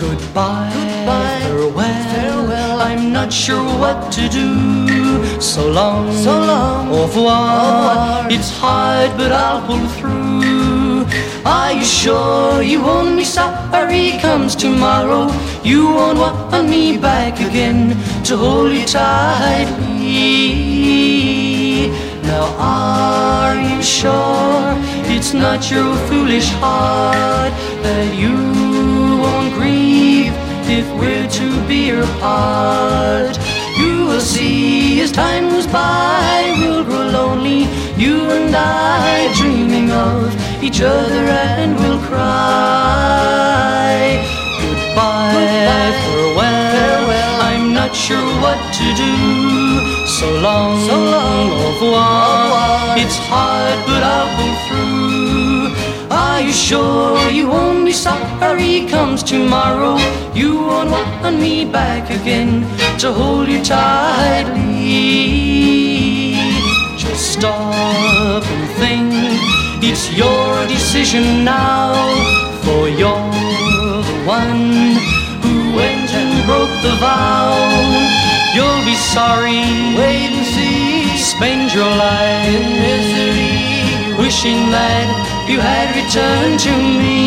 Goodbye, Goodbye, farewell, farewell. I'm not sure what to do. So long, So long, au revoir. It's hard, but I'll pull through. Are you sure you won't be sorry comes tomorrow? You won't want me back again to hold you tightly. Now, are you sure it's not your foolish heart that you to be apart? You will see as time goes by, we'll grow lonely. You and I dreaming of each other and we'll cry. Goodbye, Goodbye, farewell. farewell. I'm not sure what to do. So long, So long, au revoir. It's hard, but I'll pull through. Are you sure you won't be sorry comes tomorrow? You won't want me back again to hold you tightly. Just stop and think. It's your decision now, for you're the one who went and broke the vow. You'll be sorry. Wait and see. Spend your life. Wishing that you had returned to me.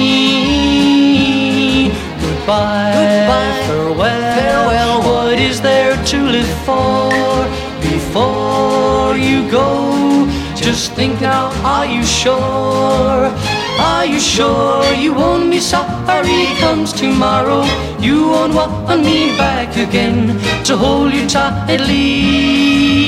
Goodbye, Goodbye, farewell, farewell. What is there to live for before you go? Just think now, are you sure? Are you sure you won't be sorry comes tomorrow? You won't want me back again to hold you tightly.